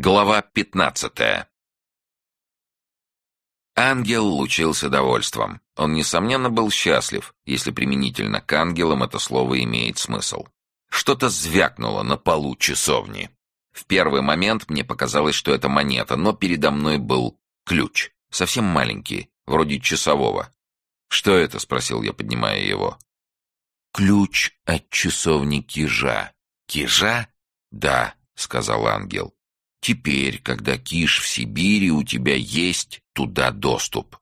Глава пятнадцатая. Ангел лучился довольством. Он, несомненно, был счастлив, если применительно к ангелам это слово имеет смысл. Что-то звякнуло на полу часовни. В первый момент мне показалось, что это монета, но передо мной был ключ, совсем маленький, вроде часового. «Что это?» — спросил я, поднимая его. «Ключ от часовни Кижа». «Кижа?» «Да», — сказал ангел. Теперь, когда Киш в Сибири, у тебя есть туда доступ.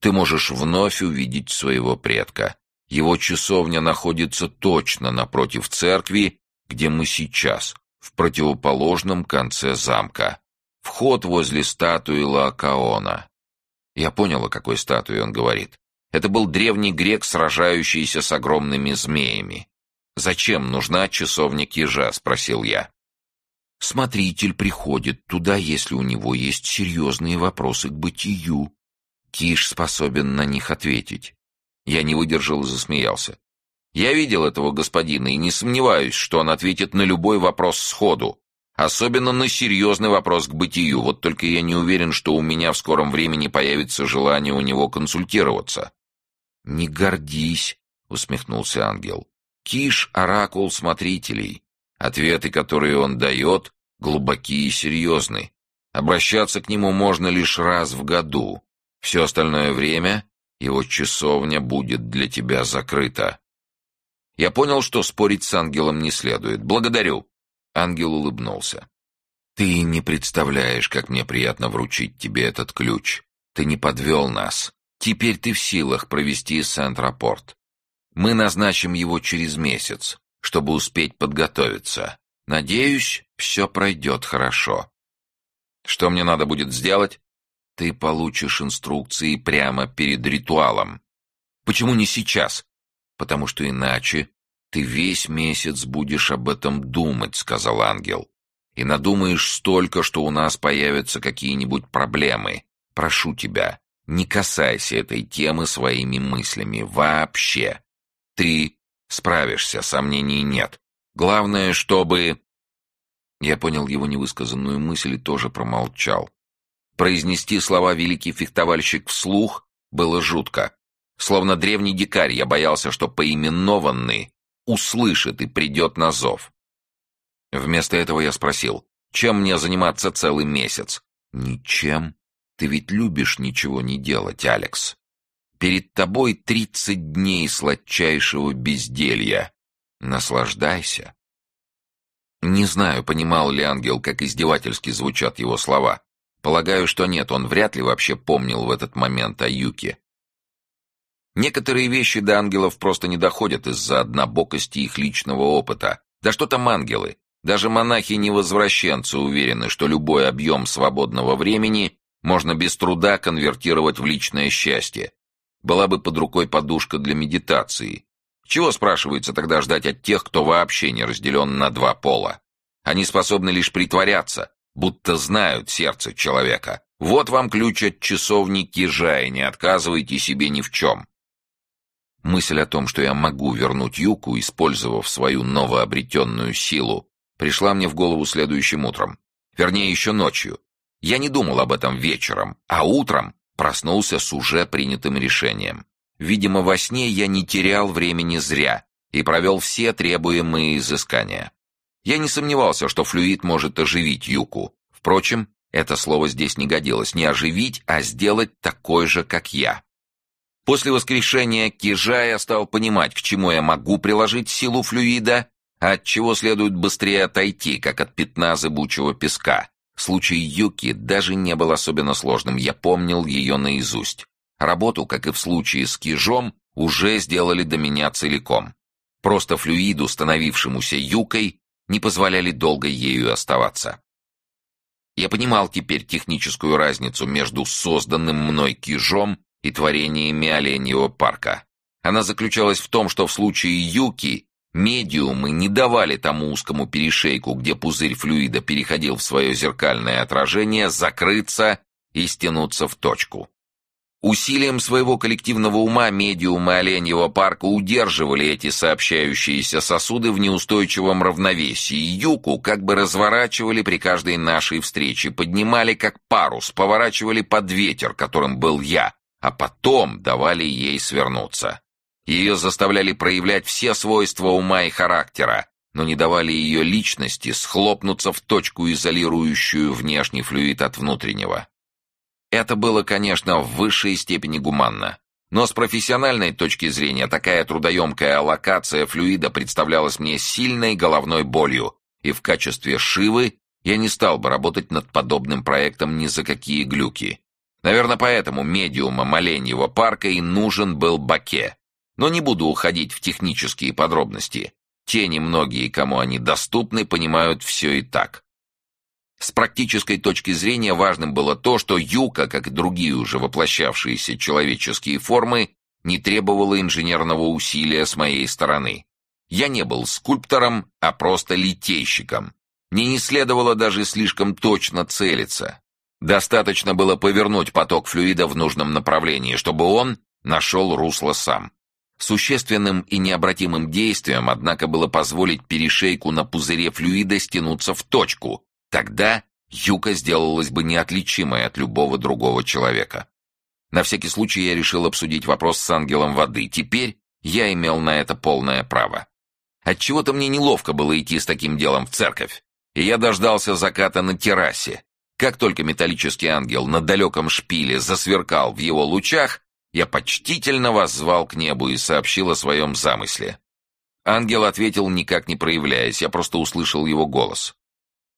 Ты можешь вновь увидеть своего предка. Его часовня находится точно напротив церкви, где мы сейчас, в противоположном конце замка. Вход возле статуи Лаокаона. Я понял, о какой статуе он говорит. Это был древний грек, сражающийся с огромными змеями. «Зачем нужна часовня Кижа?» — спросил я. Смотритель приходит туда, если у него есть серьезные вопросы к бытию. Киш способен на них ответить. Я не выдержал и засмеялся. Я видел этого господина и не сомневаюсь, что он ответит на любой вопрос сходу. Особенно на серьезный вопрос к бытию, вот только я не уверен, что у меня в скором времени появится желание у него консультироваться. «Не гордись», — усмехнулся ангел. «Киш — оракул смотрителей. Ответы, которые он дает, глубоки и серьезны. Обращаться к нему можно лишь раз в году. Все остальное время его часовня будет для тебя закрыта. Я понял, что спорить с ангелом не следует. Благодарю. Ангел улыбнулся. Ты не представляешь, как мне приятно вручить тебе этот ключ. Ты не подвел нас. Теперь ты в силах провести Сент-Рапорт. Мы назначим его через месяц чтобы успеть подготовиться. Надеюсь, все пройдет хорошо. Что мне надо будет сделать? Ты получишь инструкции прямо перед ритуалом. Почему не сейчас? Потому что иначе ты весь месяц будешь об этом думать, сказал ангел. И надумаешь столько, что у нас появятся какие-нибудь проблемы. Прошу тебя, не касайся этой темы своими мыслями вообще. Ты Справишься, сомнений нет. Главное, чтобы...» Я понял его невысказанную мысль и тоже промолчал. Произнести слова «великий фехтовальщик» вслух было жутко. Словно древний дикарь, я боялся, что поименованный услышит и придет на зов. Вместо этого я спросил, чем мне заниматься целый месяц? Ничем. Ты ведь любишь ничего не делать, Алекс. Перед тобой тридцать дней сладчайшего безделья. Наслаждайся. Не знаю, понимал ли ангел, как издевательски звучат его слова. Полагаю, что нет, он вряд ли вообще помнил в этот момент о Юке. Некоторые вещи до ангелов просто не доходят из-за однобокости их личного опыта. Да что там ангелы? Даже монахи-невозвращенцы уверены, что любой объем свободного времени можно без труда конвертировать в личное счастье, была бы под рукой подушка для медитации. Чего, спрашивается, тогда ждать от тех, кто вообще не разделен на два пола? Они способны лишь притворяться, будто знают сердце человека. Вот вам ключ от часовни Кижа, и не отказывайте себе ни в чем. Мысль о том, что я могу вернуть Юку, использовав свою новообретенную силу, пришла мне в голову следующим утром. Вернее, еще ночью. Я не думал об этом вечером, а утром Проснулся с уже принятым решением. Видимо, во сне я не терял времени зря и провел все требуемые изыскания. Я не сомневался, что флюид может оживить Юку. Впрочем, это слово здесь не годилось. Не оживить, а сделать такой же, как я. После воскрешения Кижа я стал понимать, к чему я могу приложить силу флюида, а от чего следует быстрее отойти, как от пятна зыбучего песка. Случай Юки даже не был особенно сложным, я помнил ее наизусть. Работу, как и в случае с Кижом, уже сделали до меня целиком. Просто флюиду, становившемуся Юкой, не позволяли долго ею оставаться. Я понимал теперь техническую разницу между созданным мной Кижом и творениями Оленьего парка. Она заключалась в том, что в случае Юки Медиумы не давали тому узкому перешейку, где пузырь флюида переходил в свое зеркальное отражение, закрыться и стянуться в точку. Усилием своего коллективного ума медиумы Оленьего парка удерживали эти сообщающиеся сосуды в неустойчивом равновесии. Юку как бы разворачивали при каждой нашей встрече, поднимали как парус, поворачивали под ветер, которым был я, а потом давали ей свернуться. Ее заставляли проявлять все свойства ума и характера, но не давали ее личности схлопнуться в точку, изолирующую внешний флюид от внутреннего. Это было, конечно, в высшей степени гуманно. Но с профессиональной точки зрения такая трудоемкая аллокация флюида представлялась мне сильной головной болью, и в качестве Шивы я не стал бы работать над подобным проектом ни за какие глюки. Наверное, поэтому медиумом Оленьего парка и нужен был Баке. Но не буду уходить в технические подробности. Те немногие, кому они доступны, понимают все и так. С практической точки зрения важным было то, что Юка, как и другие уже воплощавшиеся человеческие формы, не требовала инженерного усилия с моей стороны. Я не был скульптором, а просто литейщиком. Мне не следовало даже слишком точно целиться. Достаточно было повернуть поток флюида в нужном направлении, чтобы он нашел русло сам. Существенным и необратимым действием, однако, было позволить перешейку на пузыре флюида стянуться в точку, Тогда Юка сделалась бы неотличимой от любого другого человека. На всякий случай я решил обсудить вопрос с ангелом воды. Теперь я имел на это полное право. Отчего-то мне неловко было идти с таким делом в церковь, и я дождался заката на террасе. Как только металлический ангел на далеком шпиле засверкал в его лучах, я почтительно воззвал к небу и сообщил о своем замысле. Ангел ответил, никак не проявляясь, я просто услышал его голос.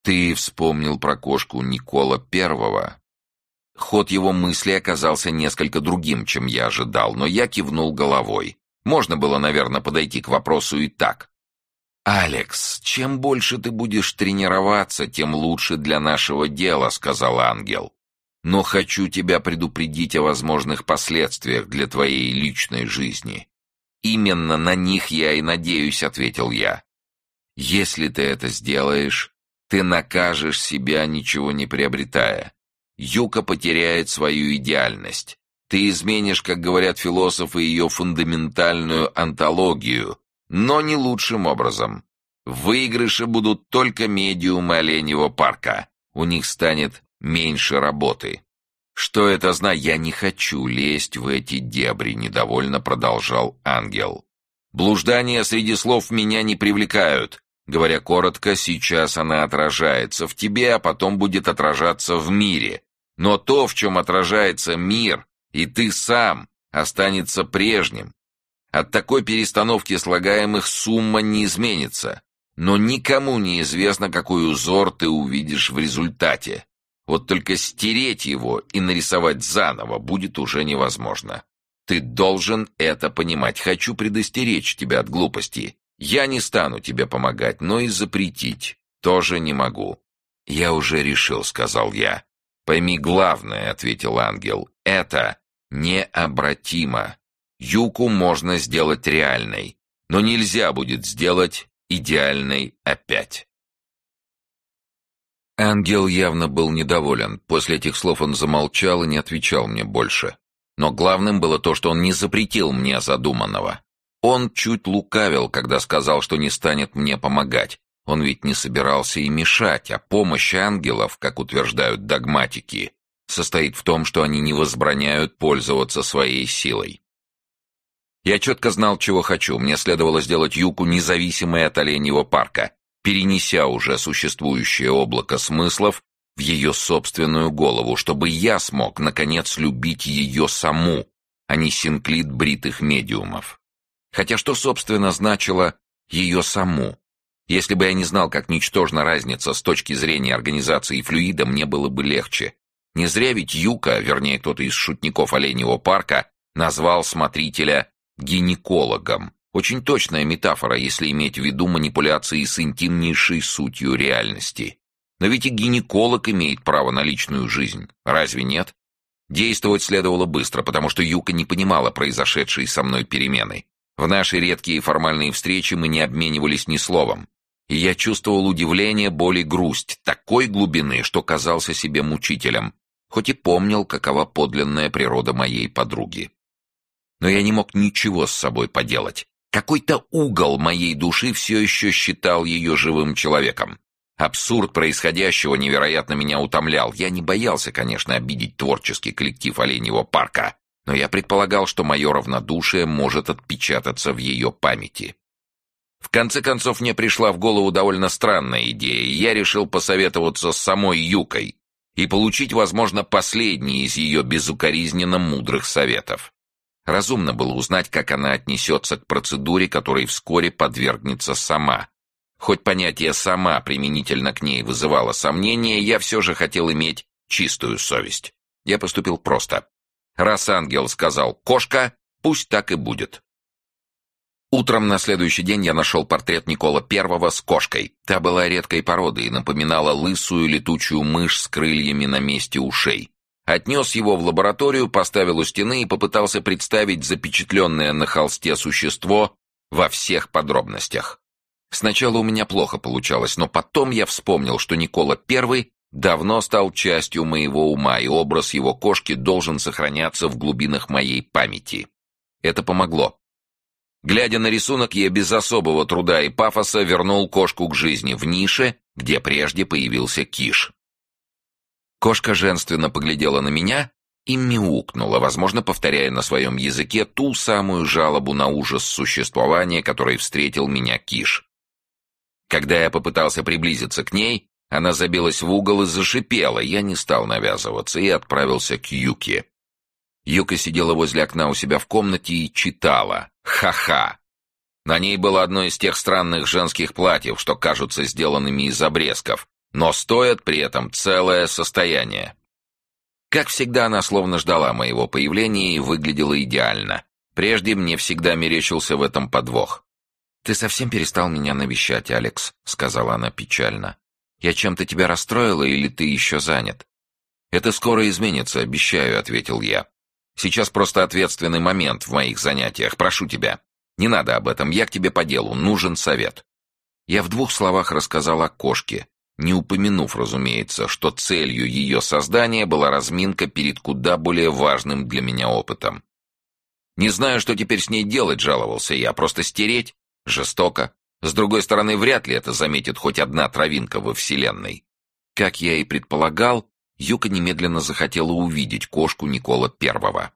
«Ты вспомнил про кошку Никола Первого?» Ход его мысли оказался несколько другим, чем я ожидал, но я кивнул головой. Можно было, наверное, подойти к вопросу и так. «Алекс, чем больше ты будешь тренироваться, тем лучше для нашего дела», — сказал ангел. «Но хочу тебя предупредить о возможных последствиях для твоей личной жизни». «Именно на них я и надеюсь», — ответил я. «Если ты это сделаешь, ты накажешь себя, ничего не приобретая. Юка потеряет свою идеальность. Ты изменишь, как говорят философы, ее фундаментальную антологию, но не лучшим образом. Выигрыши будут только медиумы Оленьего парка. У них станет меньше работы. Что это знает? Я не хочу лезть в эти дебри, недовольно продолжал ангел. Блуждания среди слов меня не привлекают. Говоря коротко, сейчас она отражается в тебе, а потом будет отражаться в мире. Но то, в чем отражается мир, и ты сам, останется прежним. От такой перестановки слагаемых сумма не изменится. Но никому не известно, какой узор ты увидишь в результате. Вот только стереть его и нарисовать заново будет уже невозможно. Ты должен это понимать. Хочу предостеречь тебя от глупости. Я не стану тебе помогать, но и запретить тоже не могу. Я уже решил, сказал я. Пойми главное, ответил ангел. Это необратимо. Юку можно сделать реальной, но нельзя будет сделать идеальной опять. Ангел явно был недоволен. После этих слов он замолчал и не отвечал мне больше. Но главным было то, что он не запретил мне задуманного. Он чуть лукавил, когда сказал, что не станет мне помогать. Он ведь не собирался и мешать, а помощь ангелов, как утверждают догматики, состоит в том, что они не возбраняют пользоваться своей силой. Я четко знал, чего хочу. Мне следовало сделать Юку независимой от Оленьего парка, перенеся уже существующее облако смыслов в ее собственную голову, чтобы я смог, наконец, любить ее саму, а не синклит бритых медиумов. Хотя что, собственно, значило ее саму? Если бы я не знал, как ничтожна разница с точки зрения организации флюида, мне было бы легче. Не зря ведь Юка, вернее, кто-то из шутников Оленьего парка, назвал смотрителя гинекологом. Очень точная метафора, если иметь в виду манипуляции с интимнейшей сутью реальности. Но ведь и гинеколог имеет право на личную жизнь, разве нет? Действовать следовало быстро, потому что Юка не понимала произошедшей со мной перемены. В наши редкие формальные встречи мы не обменивались ни словом. И я чувствовал удивление, боль и грусть такой глубины, что казался себе мучителем. хоть и помнил, какова подлинная природа моей подруги. Но я не мог ничего с собой поделать. Какой-то угол моей души все еще считал ее живым человеком. Абсурд происходящего невероятно меня утомлял. Я не боялся, конечно, обидеть творческий коллектив Оленьего парка, но я предполагал, что мое равнодушие может отпечататься в ее памяти. В конце концов, мне пришла в голову довольно странная идея, и я решил посоветоваться с самой Юкой и получить, возможно, последний из ее безукоризненно мудрых советов. Разумно было узнать, как она отнесется к процедуре, которой вскоре подвергнется сама. Хоть понятие «сама» применительно к ней вызывало сомнения, я все же хотел иметь чистую совесть. Я поступил просто. Раз ангел сказал «кошка», пусть так и будет. Утром на следующий день я нашел портрет Никола Первого с кошкой. Та была редкой породы и напоминала лысую летучую мышь с крыльями на месте ушей. Отнес его в лабораторию, поставил у стены и попытался представить запечатленное на холсте существо во всех подробностях. Сначала у меня плохо получалось, но потом я вспомнил, что Никола Первый давно стал частью моего ума, и образ его кошки должен сохраняться в глубинах моей памяти. Это помогло. Глядя на рисунок, я без особого труда и пафоса вернул кошку к жизни в нише, где прежде появился киш. Кошка женственно поглядела на меня и мяукнула, возможно, повторяя на своем языке ту самую жалобу на ужас существования, которой встретил меня киш. Когда я попытался приблизиться к ней, она забилась в угол и зашипела. Я не стал навязываться и отправился к Юке. Юка сидела возле окна у себя в комнате и читала. Ха-ха! На ней было одно из тех странных женских платьев, что кажутся сделанными из обрезков, но стоят при этом целое состояние. Как всегда, она словно ждала моего появления и выглядела идеально. Прежде мне всегда мерещился в этом подвох. «Ты совсем перестал меня навещать, Алекс», — сказала она печально. «Я чем-то тебя расстроила или ты еще занят?» «Это скоро изменится, обещаю», — ответил я. «Сейчас просто ответственный момент в моих занятиях. Прошу тебя. Не надо об этом, я к тебе по делу, нужен совет». Я в двух словах рассказал о кошке, не упомянув, разумеется, что целью ее создания была разминка перед куда более важным для меня опытом. «Не знаю, что теперь с ней делать», — жаловался я, — «просто стереть? Жестоко. С другой стороны, вряд ли это заметит хоть одна травинка во Вселенной. Как я и предполагал, Юка немедленно захотела увидеть кошку Никола Первого.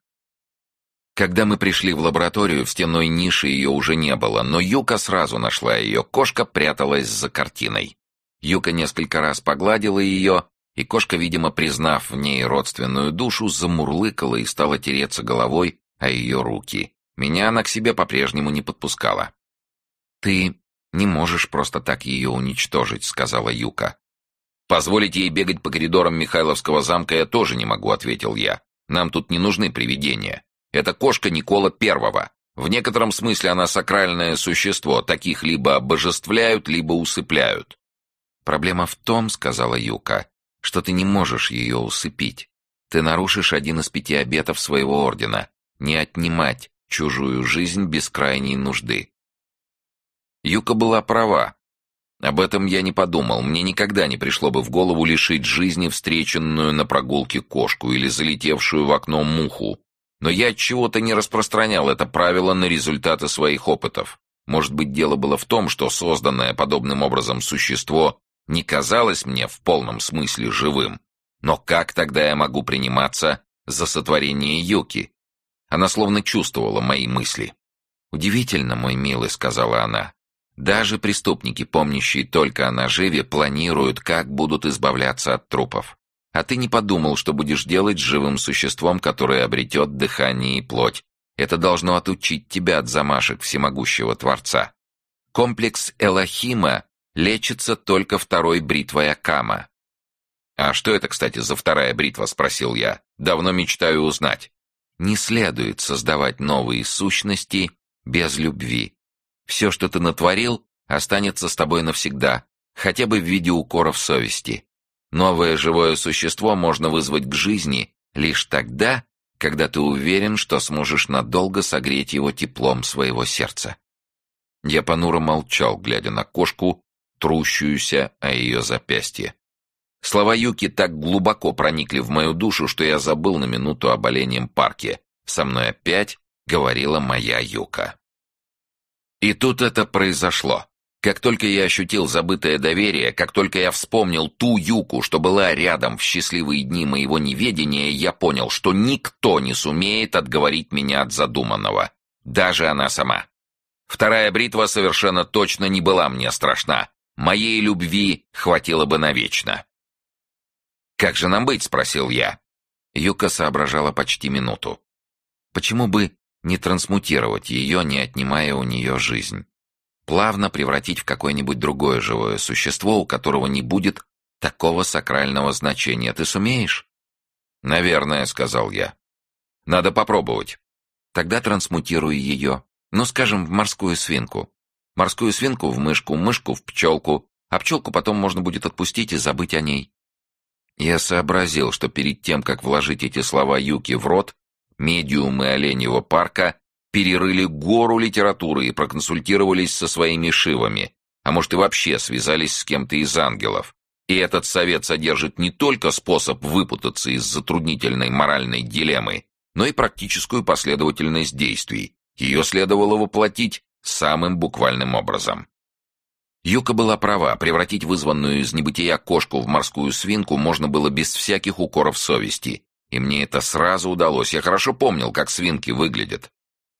Когда мы пришли в лабораторию, в стенной нише ее уже не было, но Юка сразу нашла ее. Кошка пряталась за картиной. Юка несколько раз погладила ее, и кошка, видимо, признав в ней родственную душу, замурлыкала и стала тереться головой о ее руки. Меня она к себе по-прежнему не подпускала. «Ты не можешь просто так ее уничтожить», — сказала Юка. «Позволить ей бегать по коридорам Михайловского замка я тоже не могу», — ответил я. «Нам тут не нужны привидения. Это кошка Никола Первого. В некотором смысле она сакральное существо, таких либо обожествляют, либо усыпляют». «Проблема в том», — сказала Юка, — «что ты не можешь ее усыпить. Ты нарушишь один из пяти обетов своего ордена — не отнимать чужую жизнь без крайней нужды. Юка была права. Об этом я не подумал. Мне никогда не пришло бы в голову лишить жизни встреченную на прогулке кошку или залетевшую в окно муху. Но я от чего-то не распространял это правило на результаты своих опытов. Может быть, дело было в том, что созданное подобным образом существо не казалось мне в полном смысле живым. Но как тогда я могу приниматься за сотворение Юки? Она словно чувствовала мои мысли. «Удивительно, мой милый», — сказала она. Даже преступники, помнящие только о наживе, планируют, как будут избавляться от трупов. А ты не подумал, что будешь делать с живым существом, которое обретет дыхание и плоть. Это должно отучить тебя от замашек всемогущего Творца. Комплекс Элохима лечится только второй бритвой Акама. «А что это, кстати, за вторая бритва?» — спросил я. «Давно мечтаю узнать». Не следует создавать новые сущности без любви. Все, что ты натворил, останется с тобой навсегда, хотя бы в виде укоров совести. Новое живое существо можно вызвать к жизни лишь тогда, когда ты уверен, что сможешь надолго согреть его теплом своего сердца. Я понуро молчал, глядя на кошку, трущуюся о ее запястье. Слова Юки так глубоко проникли в мою душу, что я забыл на минуту о оленем парке. Со мной опять говорила моя Юка. И тут это произошло. Как только я ощутил забытое доверие, как только я вспомнил ту Юку, что была рядом в счастливые дни моего неведения, я понял, что никто не сумеет отговорить меня от задуманного. Даже она сама. Вторая бритва совершенно точно не была мне страшна. Моей любви хватило бы навечно. «Как же нам быть?» — спросил я. Юка соображала почти минуту. «Почему бы не трансмутировать ее, не отнимая у нее жизнь? Плавно превратить в какое-нибудь другое живое существо, у которого не будет такого сакрального значения. Ты сумеешь?» «Наверное», — сказал я. «Надо попробовать». «Тогда трансмутируй ее. Ну, скажем, в морскую свинку. Морскую свинку в мышку, мышку в пчелку, а пчелку потом можно будет отпустить и забыть о ней. Я сообразил, что перед тем, как вложить эти слова Юки в рот, медиумы Оленьего парка перерыли гору литературы и проконсультировались со своими шивами, а может и вообще связались с кем-то из ангелов. И этот совет содержит не только способ выпутаться из затруднительной моральной дилеммы, но и практическую последовательность действий. Ее следовало воплотить самым буквальным образом. Юка была права, превратить вызванную из небытия кошку в морскую свинку можно было без всяких укоров совести. И мне это сразу удалось, я хорошо помнил, как свинки выглядят.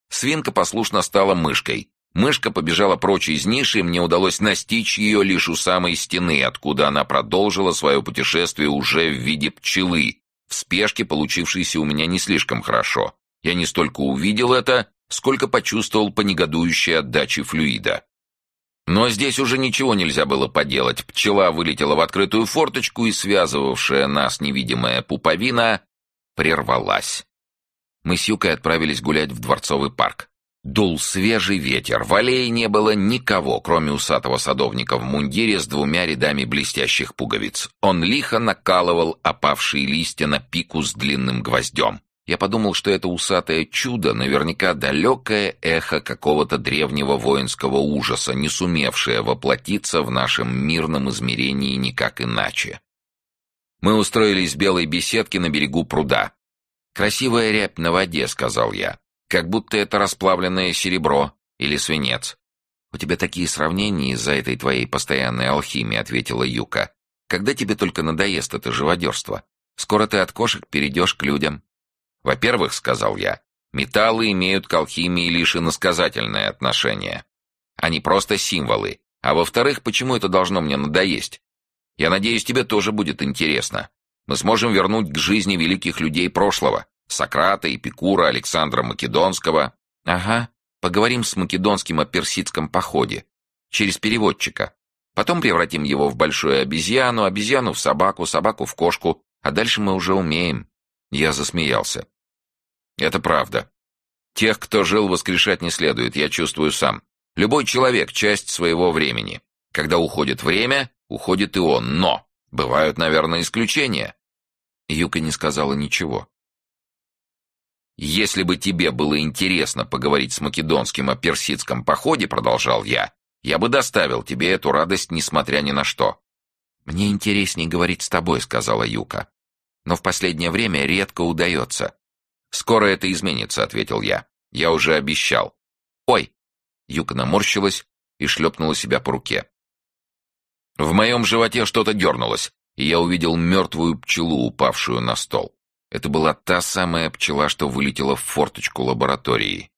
Свинка послушно стала мышкой. Мышка побежала прочь из ниши, и мне удалось настичь ее лишь у самой стены, откуда она продолжила свое путешествие уже в виде пчелы, в спешке получившейся у меня не слишком хорошо. Я не столько увидел это, сколько почувствовал по негодующей отдаче флюида. Но здесь уже ничего нельзя было поделать. Пчела вылетела в открытую форточку, и связывавшая нас невидимая пуповина прервалась. Мы с Юкой отправились гулять в Дворцовый парк. Дул свежий ветер, в аллее не было никого, кроме усатого садовника в мундире с двумя рядами блестящих пуговиц. Он лихо накалывал опавшие листья на пику с длинным гвоздем. Я подумал, что это усатое чудо наверняка далекое эхо какого-то древнего воинского ужаса, не сумевшее воплотиться в нашем мирном измерении никак иначе. Мы устроились в белой беседке на берегу пруда. «Красивая рябь на воде», — сказал я. «Как будто это расплавленное серебро или свинец». «У тебя такие сравнения из-за этой твоей постоянной алхимии», — ответила Юка. «Когда тебе только надоест это живодерство? Скоро ты от кошек перейдешь к людям». Во-первых, сказал я, металлы имеют к алхимии лишь иносказательное отношение. Они просто символы. А во-вторых, почему это должно мне надоесть? Я надеюсь, тебе тоже будет интересно. Мы сможем вернуть к жизни великих людей прошлого. Сократа, Эпикура, Александра Македонского. Ага, поговорим с Македонским о персидском походе. Через переводчика. Потом превратим его в большую обезьяну, обезьяну в собаку, собаку в кошку, а дальше мы уже умеем. Я засмеялся. Это правда. Тех, кто жил, воскрешать не следует, я чувствую сам. Любой человек — часть своего времени. Когда уходит время, уходит и он. Но бывают, наверное, исключения. Юка не сказала ничего. «Если бы тебе было интересно поговорить с Македонским о персидском походе, — продолжал я, — я бы доставил тебе эту радость, несмотря ни на что». «Мне интереснее говорить с тобой», — сказала Юка. «Но в последнее время редко удается. «Скоро это изменится», — ответил я. «Я уже обещал». «Ой!» Юка наморщилась и шлепнула себя по руке. В моем животе что-то дернулось, и я увидел мертвую пчелу, упавшую на стол. Это была та самая пчела, что вылетела в форточку лаборатории.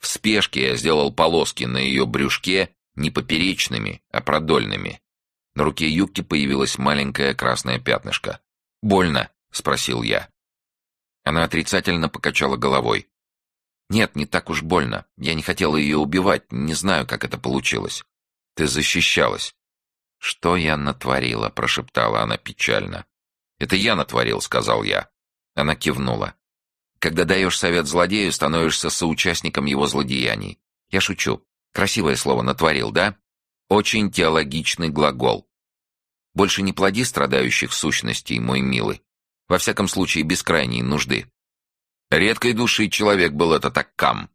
В спешке я сделал полоски на ее брюшке не поперечными, а продольными. На руке Юки появилось маленькое красное пятнышко. «Больно?» — спросил я. Она отрицательно покачала головой. «Нет, не так уж больно. Я не хотела ее убивать, не знаю, как это получилось. Ты защищалась». «Что я натворила?» — прошептала она печально. «Это я натворил», — сказал я. Она кивнула. «Когда даешь совет злодею, становишься соучастником его злодеяний. Я шучу. Красивое слово «натворил», да? Очень теологичный глагол. Больше не плоди страдающих сущностей, мой милый. Во всяком случае, без крайней нужды. Редкой души человек был этот Аккам.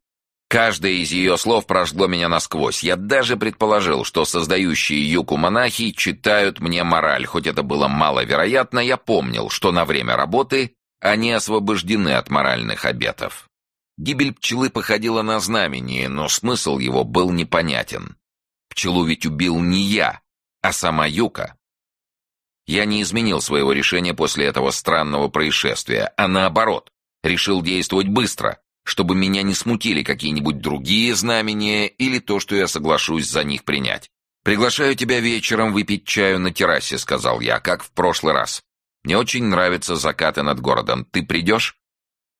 Каждое из ее слов прожгло меня насквозь. Я даже предположил, что создающие юку монахи читают мне мораль. Хоть это было маловероятно, я помнил, что на время работы они освобождены от моральных обетов. Гибель пчелы походила на знамение, но смысл его был непонятен. Пчелу ведь убил не я, а сама Юка. Я не изменил своего решения после этого странного происшествия, а наоборот, решил действовать быстро, чтобы меня не смутили какие-нибудь другие знамения или то, что я соглашусь за них принять. «Приглашаю тебя вечером выпить чаю на террасе», — сказал я, как в прошлый раз. «Мне очень нравятся закаты над городом. Ты придешь?»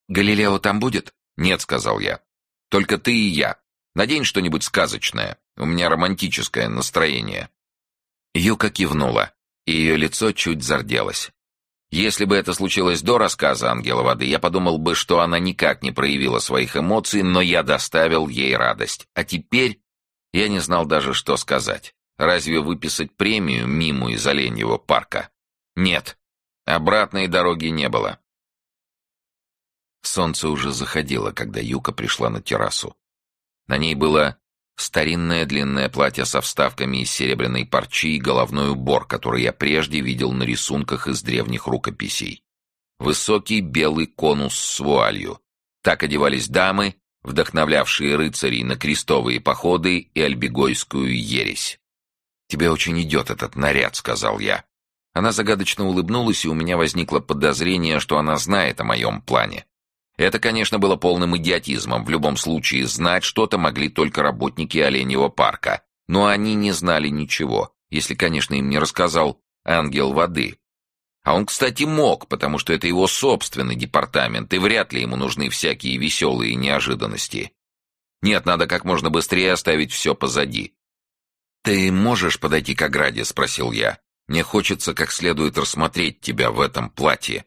«Галилео там будет?» «Нет», — сказал я. «Только ты и я. Надень что-нибудь сказочное. У меня романтическое настроение». Юка кивнула, и ее лицо чуть зарделось. Если бы это случилось до рассказа «Ангела воды», я подумал бы, что она никак не проявила своих эмоций, но я доставил ей радость. А теперь я не знал даже, что сказать. Разве выписать премию мимо из Оленьего парка? Нет. Обратной дороги не было. Солнце уже заходило, когда Юка пришла на террасу. На ней было старинное длинное платье со вставками из серебряной парчи и головной убор, который я прежде видел на рисунках из древних рукописей. Высокий белый конус с вуалью. Так одевались дамы, вдохновлявшие рыцарей на крестовые походы и альбегойскую ересь. «Тебе очень идет этот наряд», — сказал я. Она загадочно улыбнулась, и у меня возникло подозрение, что она знает о моем плане. Это, конечно, было полным идиотизмом. В любом случае, знать что-то могли только работники Оленьего парка. Но они не знали ничего, если, конечно, им не рассказал ангел воды. А он, кстати, мог, потому что это его собственный департамент, и вряд ли ему нужны всякие веселые неожиданности. Нет, надо как можно быстрее оставить все позади. «Ты можешь подойти к ограде?» — спросил я. «Мне хочется как следует рассмотреть тебя в этом платье».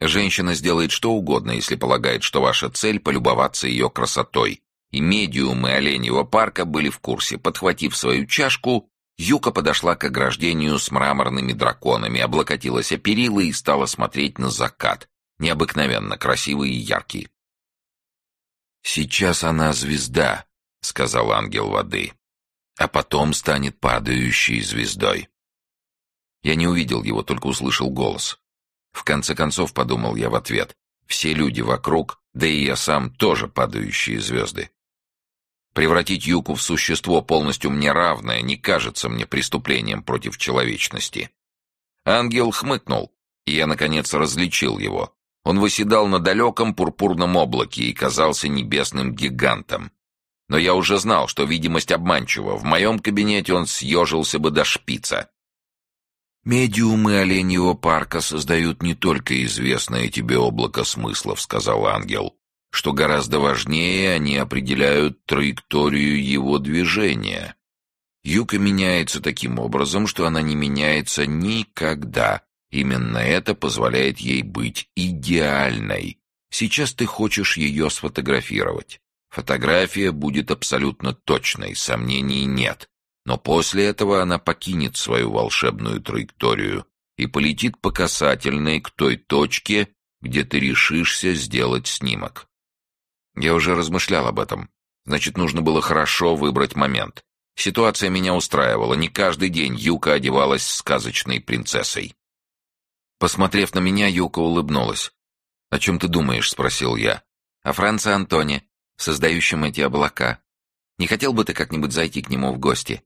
Женщина сделает что угодно, если полагает, что ваша цель — полюбоваться ее красотой. И медиумы Оленьего парка были в курсе. Подхватив свою чашку, Юка подошла к ограждению с мраморными драконами, облокотилась о перила и стала смотреть на закат, необыкновенно красивый и яркий. «Сейчас она звезда», — сказал ангел воды, — «а потом станет падающей звездой». Я не увидел его, только услышал голос. В конце концов, подумал я в ответ, все люди вокруг, да и я сам тоже падающие звезды. Превратить Юку в существо полностью мне равное не кажется мне преступлением против человечности. Ангел хмыкнул, и я, наконец, различил его. Он выседал на далеком пурпурном облаке и казался небесным гигантом. Но я уже знал, что видимость обманчива. В моем кабинете он съежился бы до шпица. «Медиумы Оленьего парка создают не только известное тебе облако смыслов», — сказал ангел. «Что гораздо важнее, они определяют траекторию его движения. Юка меняется таким образом, что она не меняется никогда. Именно это позволяет ей быть идеальной. Сейчас ты хочешь ее сфотографировать. Фотография будет абсолютно точной, сомнений нет. Но после этого она покинет свою волшебную траекторию и полетит по касательной к той точке, где ты решишься сделать снимок. Я уже размышлял об этом. Значит, нужно было хорошо выбрать момент. Ситуация меня устраивала. Не каждый день Юка одевалась сказочной принцессой. Посмотрев на меня, Юка улыбнулась. «О чем ты думаешь?» — спросил я. «О Франце Антоне, создающем эти облака. Не хотел бы ты как-нибудь зайти к нему в гости?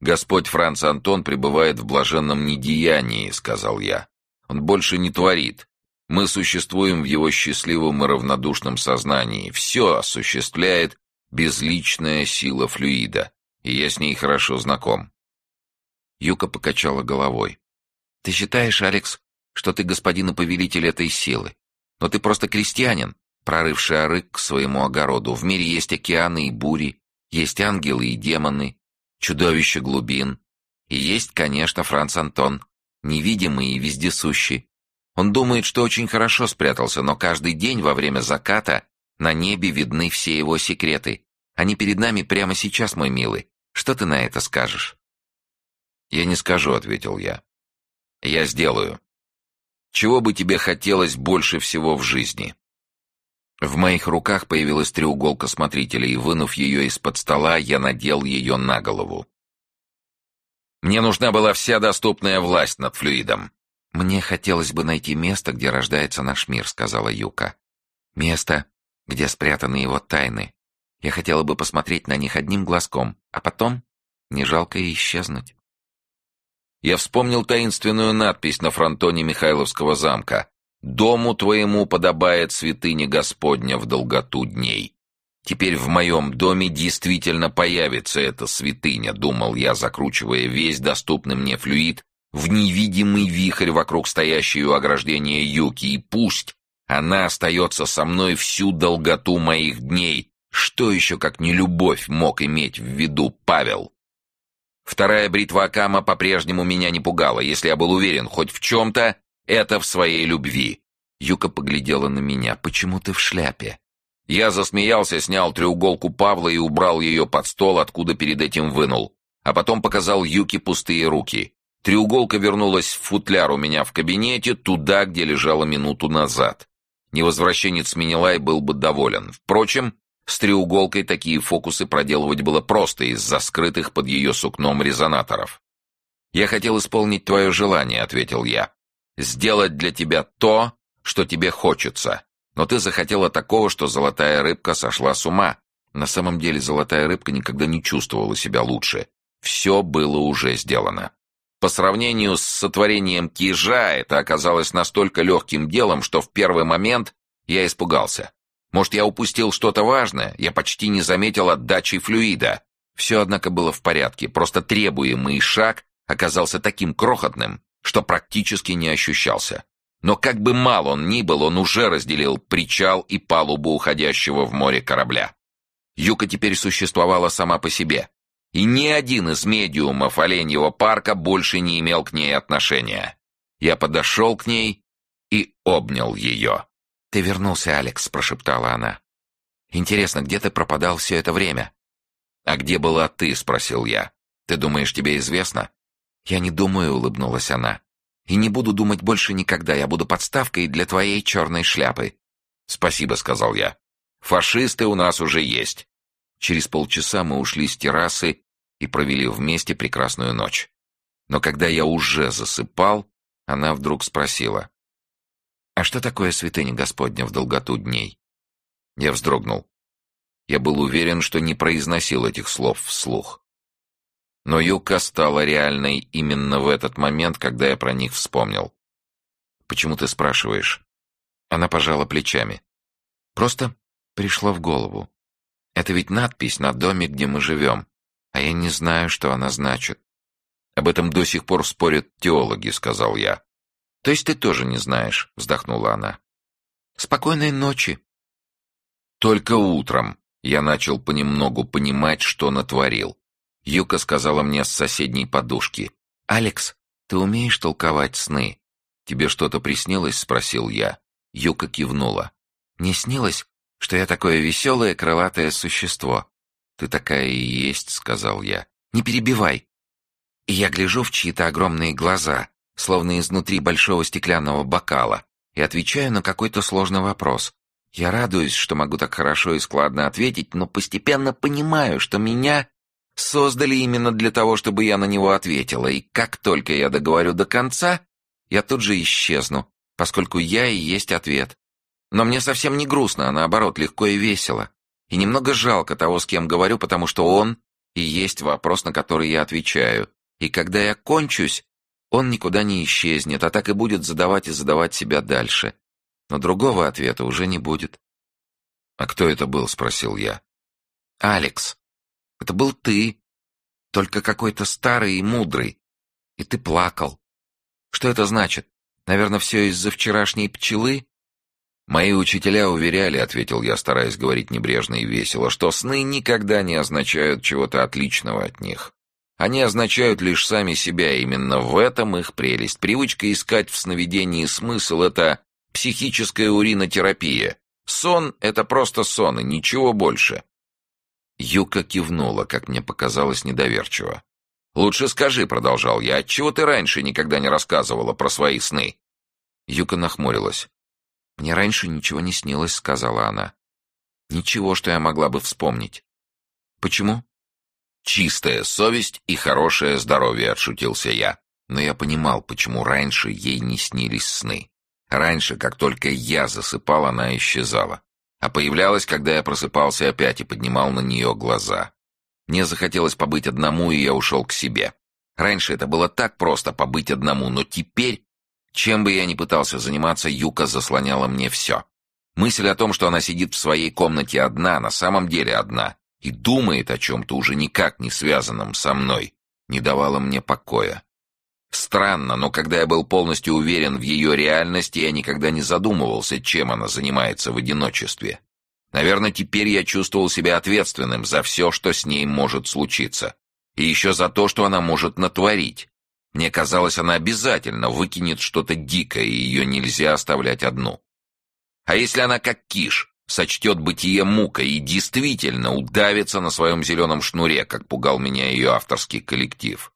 «Господь Франц Антон пребывает в блаженном недеянии», — сказал я. «Он больше не творит. Мы существуем в его счастливом и равнодушном сознании. Все осуществляет безличная сила флюида, и я с ней хорошо знаком». Юка покачала головой. «Ты считаешь, Алекс, что ты господин и повелитель этой силы? Но ты просто крестьянин, прорывший арык к своему огороду. В мире есть океаны и бури, есть ангелы и демоны, чудовище глубин. И есть, конечно, Франц Антон, невидимый и вездесущий. Он думает, что очень хорошо спрятался, но каждый день во время заката на небе видны все его секреты. Они перед нами прямо сейчас, мой милый. Что ты на это скажешь?» «Я не скажу», — ответил я. «Я сделаю. Чего бы тебе хотелось больше всего в жизни?» В моих руках появилась треуголка смотрителя, и, вынув ее из-под стола, я надел ее на голову. Мне нужна была вся доступная власть над флюидом. «Мне хотелось бы найти место, где рождается наш мир», — сказала Юка. «Место, где спрятаны его тайны. Я хотела бы посмотреть на них одним глазком, а потом не жалко и исчезнуть». Я вспомнил таинственную надпись на фронтоне Михайловского замка «Дому твоему подобает святыня Господня в долготу дней». Теперь в моем доме действительно появится эта святыня, думал я, закручивая весь доступный мне флюид в невидимый вихрь вокруг стоящей у ограждения юки, и пусть она остается со мной всю долготу моих дней. Что еще, как не любовь, мог иметь в виду Павел? Вторая бритва Акама по-прежнему меня не пугала. Если я был уверен хоть в чем-то, это в своей любви. Юка поглядела на меня. «Почему ты в шляпе?» Я засмеялся, снял треуголку Павла и убрал ее под стол, откуда перед этим вынул. А потом показал Юке пустые руки. Треуголка вернулась в футляр у меня в кабинете, туда, где лежала минуту назад. Невозвращенец Минилай был бы доволен. Впрочем, с треуголкой такие фокусы проделывать было просто из-за скрытых под ее сукном резонаторов. «Я хотел исполнить твое желание», — ответил я. «Сделать для тебя то, что тебе хочется. Но ты захотела такого, что золотая рыбка сошла с ума. На самом деле золотая рыбка никогда не чувствовала себя лучше. Все было уже сделано. По сравнению с сотворением кижа это оказалось настолько легким делом, что в первый момент я испугался. Может, я упустил что-то важное? Я почти не заметил отдачи флюида. Все, однако, было в порядке, просто требуемый шаг оказался таким крохотным, что практически не ощущался. Но как бы мал он ни был, он уже разделил причал и палубу уходящего в море корабля. Юка теперь существовала сама по себе и ни один из медиумов Оленьего парка больше не имел к ней отношения. Я подошел к ней и обнял ее. «Ты вернулся, Алекс», — прошептала она. «Интересно, где ты пропадал все это время?» «А где была ты?» — спросил я. «Ты думаешь, тебе известно?» «Я не думаю», — улыбнулась она. «И не буду думать больше никогда. Я буду подставкой для твоей черной шляпы». «Спасибо», — сказал я. «Фашисты у нас уже есть». Через полчаса мы ушли с террасы и провели вместе прекрасную ночь. Но когда я уже засыпал, она вдруг спросила. «А что такое святыня Господня в долготу дней?» Я вздрогнул. Я был уверен, что не произносил этих слов вслух. Но юка стала реальной именно в этот момент, когда я про них вспомнил. «Почему ты спрашиваешь?» Она пожала плечами. «Просто пришло в голову. Это ведь надпись на доме, где мы живем а я не знаю, что она значит. Об этом до сих пор спорят теологи, сказал я. То есть ты тоже не знаешь, вздохнула она. Спокойной ночи. Только утром я начал понемногу понимать, что натворил. Юка сказала мне с соседней подушки. «Алекс, ты умеешь толковать сны?» «Тебе что-то приснилось?» — спросил я. Юка кивнула. «Не снилось, что я такое веселое крылатое существо? «Ты такая и есть», — сказал я. «Не перебивай». И я гляжу в чьи-то огромные глаза, словно изнутри большого стеклянного бокала, и отвечаю на какой-то сложный вопрос. Я радуюсь, что могу так хорошо и складно ответить, но постепенно понимаю, что меня создали именно для того, чтобы я на него ответила, и как только я договорю до конца, я тут же исчезну, поскольку я и есть ответ. Но мне совсем не грустно, а наоборот, легко и весело. И немного жалко того, с кем говорю, потому что он и есть вопрос, на который я отвечаю. И когда я кончусь, он никуда не исчезнет, а так и будет задавать и задавать себя дальше. Но другого ответа уже не будет. «А кто это был?» — спросил я. «Алекс. Это был ты. Только какой-то старый и мудрый. И ты плакал. Что это значит? Наверное, все из-за вчерашней пчелы?» «Мои учителя уверяли», — ответил я, стараясь говорить небрежно и весело, «что сны никогда не означают чего-то отличного от них. Они означают лишь сами себя, именно в этом их прелесть. Привычка искать в сновидении смысл — это психическая уринотерапия. Сон — это просто сон, и ничего больше». Юка кивнула, как мне показалось, недоверчиво. «Лучше скажи», — продолжал я, — «отчего ты раньше никогда не рассказывала про свои сны?» Юка нахмурилась. «Мне раньше ничего не снилось», — сказала она. «Ничего, что я могла бы вспомнить». «Почему?» «Чистая совесть и хорошее здоровье», — отшутился я. Но я понимал, почему раньше ей не снились сны. Раньше, как только я засыпал, она исчезала. А появлялась, когда я просыпался опять и поднимал на нее глаза. Мне захотелось побыть одному, и я ушел к себе. Раньше это было так просто побыть одному, но теперь, чем бы я ни пытался заниматься, Юка заслоняла мне все. Мысль о том, что она сидит в своей комнате одна, на самом деле одна, и думает о чем-то уже никак не связанном со мной, не давала мне покоя. Странно, но когда я был полностью уверен в ее реальности, я никогда не задумывался, чем она занимается в одиночестве. Наверное, теперь я чувствовал себя ответственным за все, что с ней может случиться. И еще за то, что она может натворить. Мне казалось, она обязательно выкинет что-то дикое, и ее нельзя оставлять одну. А если она как киш, сочтет бытие мукой и действительно удавится на своем зеленом шнуре, как пугал меня ее авторский коллектив?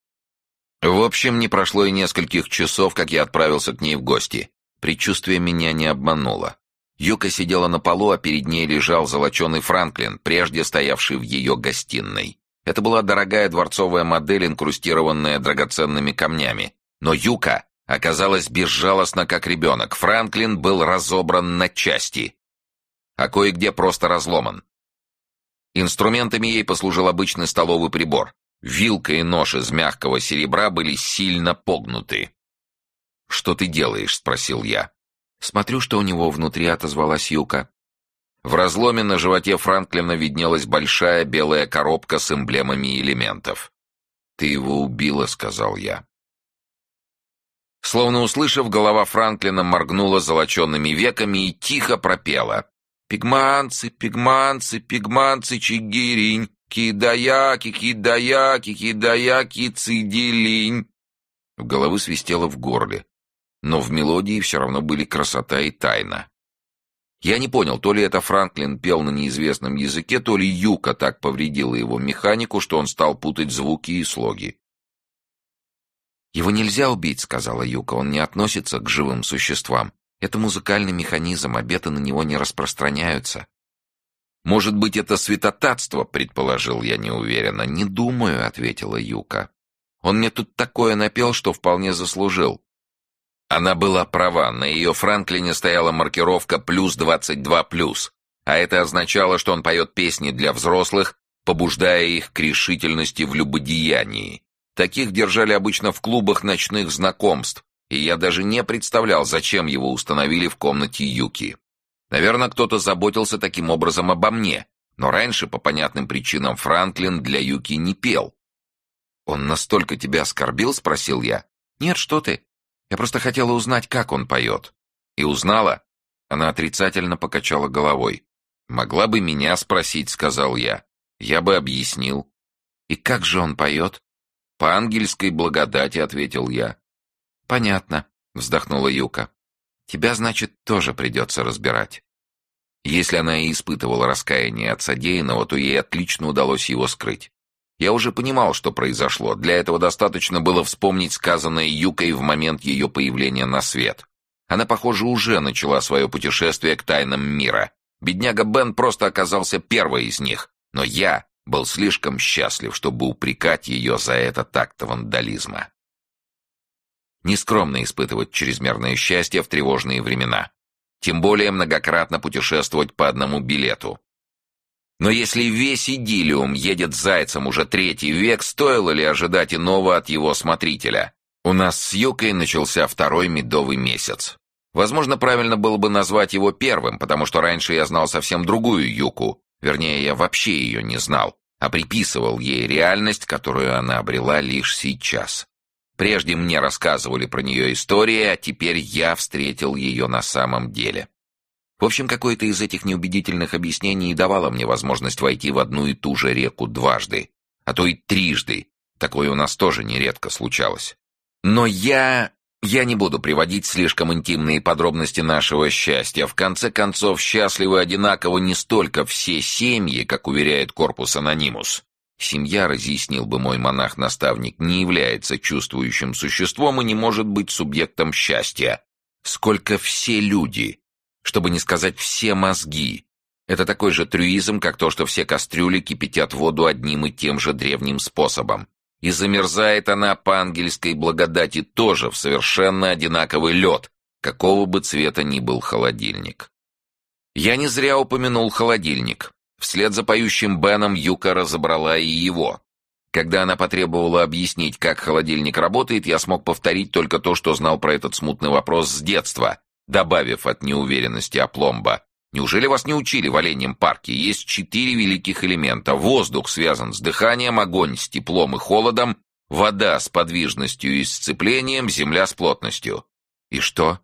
В общем, не прошло и нескольких часов, как я отправился к ней в гости. Предчувствие меня не обмануло. Юка сидела на полу, а перед ней лежал золоченый Франклин, прежде стоявший в ее гостиной. Это была дорогая дворцовая модель, инкрустированная драгоценными камнями. Но Юка оказалась безжалостна, как ребенок. Франклин был разобран на части, а кое-где просто разломан. Инструментами ей послужил обычный столовый прибор. Вилка и нож из мягкого серебра были сильно погнуты. «Что ты делаешь?» — спросил я. «Смотрю, что у него внутри», — отозвалась Юка. В разломе на животе Франклина виднелась большая белая коробка с эмблемами элементов. «Ты его убила», — сказал я. Словно услышав, голова Франклина моргнула золоченными веками и тихо пропела. «Пигманцы, пигманцы, пигманцы, чигиринь, кидаяки, кидаяки, кидаяки, цидилинь». В головы свистело в горле но в мелодии все равно были красота и тайна. Я не понял, то ли это Франклин пел на неизвестном языке, то ли Юка так повредила его механику, что он стал путать звуки и слоги. «Его нельзя убить», — сказала Юка, — «он не относится к живым существам. Это музыкальный механизм, обеты на него не распространяются». «Может быть, это святотатство?» — предположил я неуверенно. «Не думаю», — ответила Юка. «Он мне тут такое напел, что вполне заслужил. Она была права, на ее Франклине стояла маркировка «плюс 22+,» а это означало, что он поет песни для взрослых, побуждая их к решительности в любодеянии. Таких держали обычно в клубах ночных знакомств, и я даже не представлял, зачем его установили в комнате Юки. Наверное, кто-то заботился таким образом обо мне, но раньше, по понятным причинам, Франклин для Юки не пел. «Он настолько тебя оскорбил?» — спросил я. «Нет, что ты. Я просто хотела узнать, как он поет. И узнала. Она отрицательно покачала головой. «Могла бы меня спросить», — сказал я. «Я бы объяснил». «И как же он поет?» «По ангельской благодати», — ответил я. «Понятно», — вздохнула Юка. «Тебя, значит, тоже придется разбирать». Если она и испытывала раскаяние от содеянного, то ей отлично удалось его скрыть. Я уже понимал, что произошло. Для этого достаточно было вспомнить сказанное Юкой в момент ее появления на свет. Она, похоже, уже начала свое путешествие к тайнам мира. Бедняга Бен просто оказался первой из них. Но я был слишком счастлив, чтобы упрекать ее за этот акт вандализма. Нескромно испытывать чрезмерное счастье в тревожные времена. Тем более многократно путешествовать по одному билету. Но если весь идиллиум едет зайцем уже третий век, стоило ли ожидать иного от его смотрителя? У нас с Юкой начался второй медовый месяц. Возможно, правильно было бы назвать его первым, потому что раньше я знал совсем другую Юку. Вернее, я вообще ее не знал, а приписывал ей реальность, которую она обрела лишь сейчас. Прежде мне рассказывали про нее истории, а теперь я встретил ее на самом деле. В общем, какое-то из этих неубедительных объяснений давало мне возможность войти в одну и ту же реку дважды, а то и трижды. Такое у нас тоже нередко случалось. Но я... Я не буду приводить слишком интимные подробности нашего счастья. В конце концов, счастливы одинаково не столько все семьи, как уверяет корпус Анонимус. Семья, разъяснил бы мой монах-наставник, не является чувствующим существом и не может быть субъектом счастья. Сколько все люди, чтобы не сказать все мозги. Это такой же трюизм, как то, что все кастрюли кипятят воду одним и тем же древним способом. И замерзает она по ангельской благодати тоже в совершенно одинаковый лед, какого бы цвета ни был холодильник. Я не зря упомянул холодильник. Вслед за поющим Беном Юка разобрала и его. Когда она потребовала объяснить, как холодильник работает, я смог повторить только то, что знал про этот смутный вопрос с детства, добавив от неуверенности опломба. Неужели вас не учили в оленьем парке? Есть четыре великих элемента. Воздух связан с дыханием, огонь с теплом и холодом, вода с подвижностью и сцеплением, земля с плотностью. И что?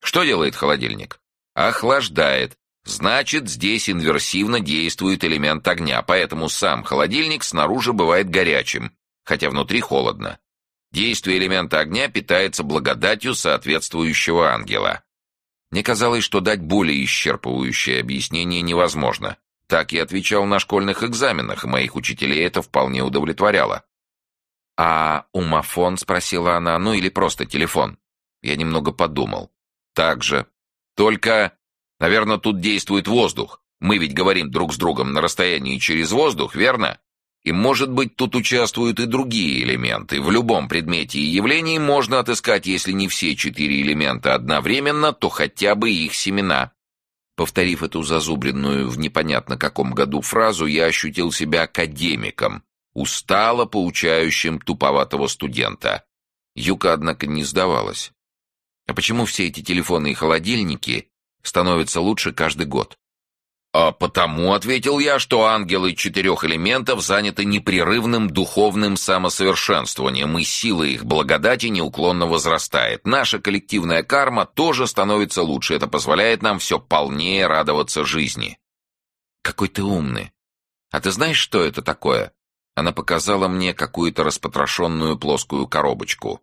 Что делает холодильник? Охлаждает. Значит, здесь инверсивно действует элемент огня, поэтому сам холодильник снаружи бывает горячим, хотя внутри холодно. Действие элемента огня питается благодатью соответствующего ангела. Мне казалось, что дать более исчерпывающее объяснение невозможно. Так я отвечал на школьных экзаменах, и моих учителей это вполне удовлетворяло. «А умофон?» — спросила она. «Ну или просто телефон?» Я немного подумал. «Так же. Только, наверное, тут действует воздух. Мы ведь говорим друг с другом на расстоянии через воздух, верно? И, может быть, тут участвуют и другие элементы. В любом предмете и явлении можно отыскать, если не все четыре элемента одновременно, то хотя бы их семена. Повторив эту зазубренную в непонятно каком году фразу, я ощутил себя академиком, устало поучающим туповатого студента. Юка, однако, не сдавалась. А почему все эти телефоны и холодильники становятся лучше каждый год? «А потому», — ответил я, — «что ангелы четырех элементов заняты непрерывным духовным самосовершенствованием, и сила их благодати неуклонно возрастает. Наша коллективная карма тоже становится лучше, это позволяет нам все полнее радоваться жизни». «Какой ты умный! А ты знаешь, что это такое?» Она показала мне какую-то распотрошенную плоскую коробочку.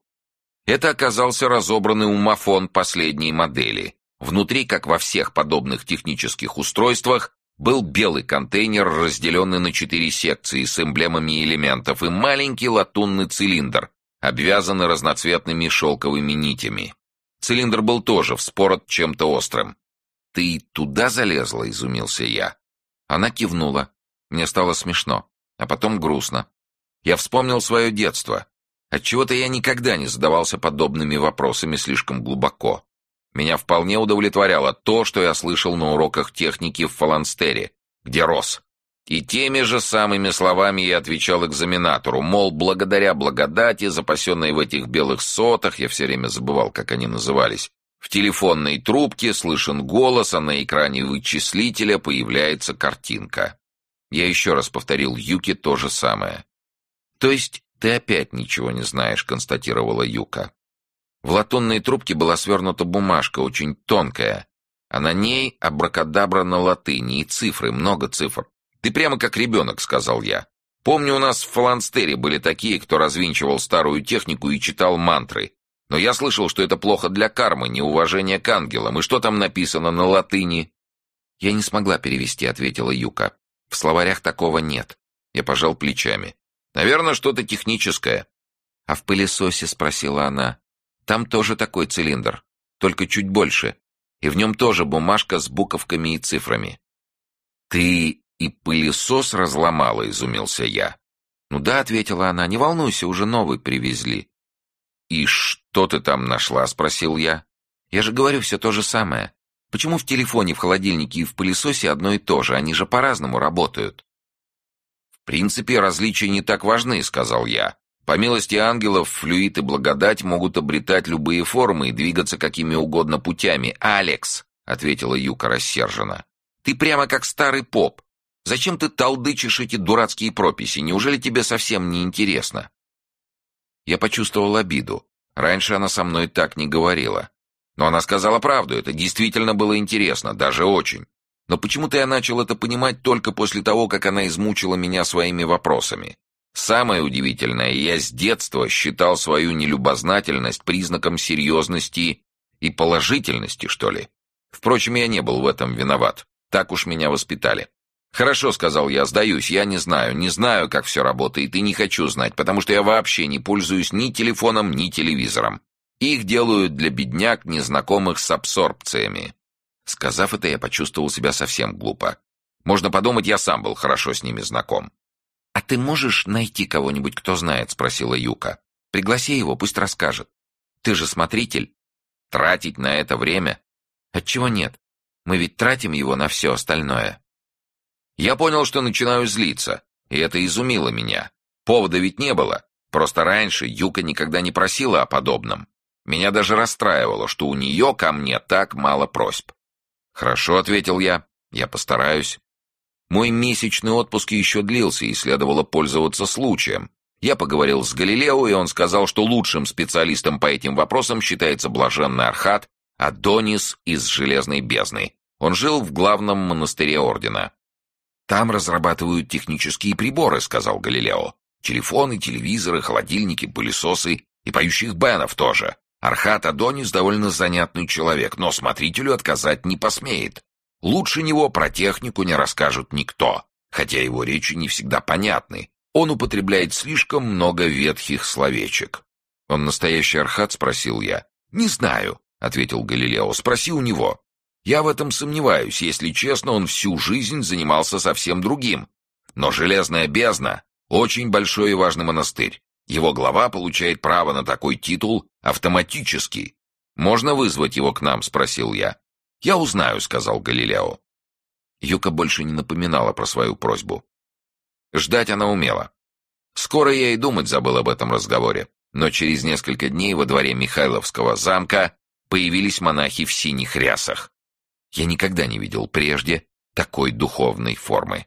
Это оказался разобранный умофон последней модели. Внутри, как во всех подобных технических устройствах, был белый контейнер, разделенный на четыре секции с эмблемами элементов, и маленький латунный цилиндр, обвязанный разноцветными шелковыми нитями. Цилиндр был тоже вспорот чем-то острым. «Ты туда залезла?» — изумился я. Она кивнула. Мне стало смешно, а потом грустно. Я вспомнил свое детство. Отчего-то я никогда не задавался подобными вопросами слишком глубоко. Меня вполне удовлетворяло то, что я слышал на уроках техники в Фаланстере, где рос. И теми же самыми словами я отвечал экзаменатору, мол, благодаря благодати, запасенной в этих белых сотах, я все время забывал, как они назывались, в телефонной трубке слышен голос, а на экране вычислителя появляется картинка. Я еще раз повторил Юке то же самое. «То есть ты опять ничего не знаешь», — констатировала Юка. В латунной трубке была свернута бумажка, очень тонкая, а на ней абракадабра на латыни и цифры, много цифр. «Ты прямо как ребенок», — сказал я. «Помню, у нас в Фаланстере были такие, кто развинчивал старую технику и читал мантры. Но я слышал, что это плохо для кармы, неуважение к ангелам. И что там написано на латыни?» «Я не смогла перевести», — ответила Юка. «В словарях такого нет». Я пожал плечами. «Наверное, что-то техническое». «А в пылесосе?» — спросила она. Там тоже такой цилиндр, только чуть больше, и в нем тоже бумажка с буковками и цифрами. «Ты и пылесос разломала?» — изумился я. «Ну да», — ответила она, — «не волнуйся, уже новый привезли». «И что ты там нашла?» — спросил я. «Я же говорю все то же самое. Почему в телефоне, в холодильнике и в пылесосе одно и то же? Они же по-разному работают». «В принципе, различия не так важны», — сказал я. По милости ангелов, флюид и благодать могут обретать любые формы и двигаться какими угодно путями. «Алекс», — ответила Юка рассерженно, — «ты прямо как старый поп. Зачем ты толдычишь эти дурацкие прописи? Неужели тебе совсем не интересно?» Я почувствовал обиду. Раньше она со мной так не говорила. Но она сказала правду, это действительно было интересно, даже очень. Но почему-то я начал это понимать только после того, как она измучила меня своими вопросами. Самое удивительное, я с детства считал свою нелюбознательность признаком серьезности и положительности, что ли. Впрочем, я не был в этом виноват. Так уж меня воспитали. «Хорошо», — сказал я, — «сдаюсь, я не знаю, не знаю, как все работает, и не хочу знать, потому что я вообще не пользуюсь ни телефоном, ни телевизором. Их делают для бедняк, незнакомых с абсорбциями. Сказав это, я почувствовал себя совсем глупо. Можно подумать, я сам был хорошо с ними знаком. «А ты можешь найти кого-нибудь, кто знает?» — спросила Юка. «Пригласи его, пусть расскажет. Ты же смотритель. Тратить на это время? Отчего нет? Мы ведь тратим его на все остальное». Я понял, что начинаю злиться, и это изумило меня. Повода ведь не было. Просто раньше Юка никогда не просила о подобном. Меня даже расстраивало, что у нее ко мне так мало просьб. «Хорошо», — ответил я, — «я постараюсь». Мой месячный отпуск еще длился, и следовало пользоваться случаем. Я поговорил с Галилео, и он сказал, что лучшим специалистом по этим вопросам считается блаженный Архат Адонис из Железной Бездны. Он жил в главном монастыре Ордена. «Там разрабатывают технические приборы», — сказал Галилео. «Телефоны, телевизоры, холодильники, пылесосы и поющих бенов тоже. Архат Адонис довольно занятный человек, но смотрителю отказать не посмеет. Лучше него про технику не расскажет никто, хотя его речи не всегда понятны. Он употребляет слишком много ветхих словечек. «Он настоящий архат?» — спросил я. «Не знаю», — ответил Галилео. «Спроси у него». «Я в этом сомневаюсь. Если честно, он всю жизнь занимался совсем другим. Но Железная Бездна — очень большой и важный монастырь. Его глава получает право на такой титул автоматически. «Можно вызвать его к нам?» — спросил я. «Я узнаю», — сказал Галилео. Юка больше не напоминала про свою просьбу. Ждать она умела. Скоро я и думать забыл об этом разговоре, но через несколько дней во дворе Михайловского замка появились монахи в синих рясах. Я никогда не видел прежде такой духовной формы.